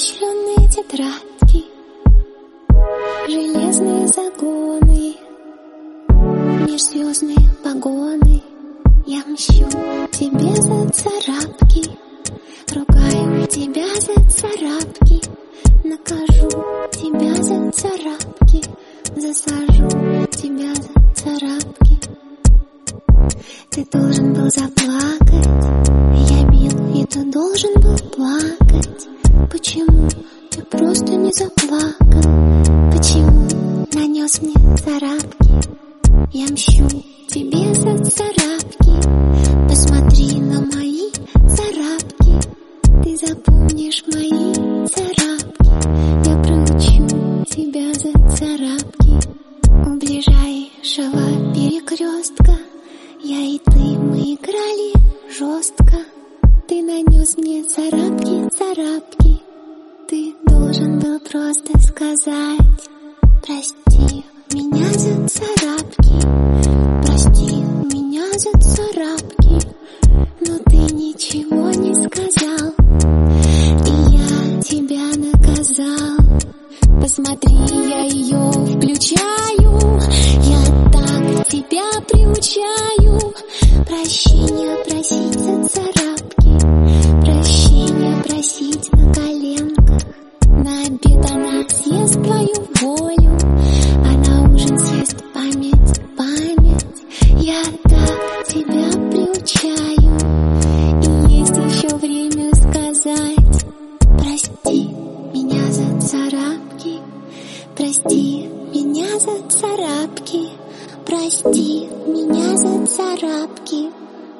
Испещренные тетрадки Железные загоны Межзвездные погоны. Я мщу тебе за царапки Ругаю тебя за царапки Накажу тебя за царапки Засажу тебя за царапки. Ты должен был заплакать не заплакал? Почему нанес мне царапки? Я мщу тебе за царапки Посмотри на мои царапки. Ты запомнишь мои царапки. Я проучу тебя за царапки. У ближайшего перекрестка Я и ты, мы играли жестко. Ты нанес мне царапки, царапки. Ты должен был просто сказать Прости меня за царапки. Прости меня за царапки. Но ты ничего не сказал. И я тебя наказал. Посмотри, я ее включаю. Я так тебя приучаю. Прощения просить за царапки царапки. Прости меня за царапки.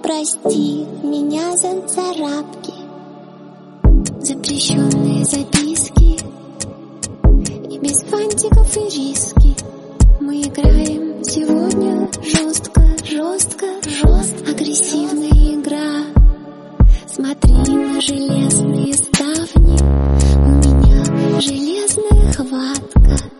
Прости меня за царапки. Запрещенные записки. И без фантиков и риски. Мы играем сегодня жестко, жестко, жестко. Агрессивная игра. Смотри на железные ставни. У меня железная хватка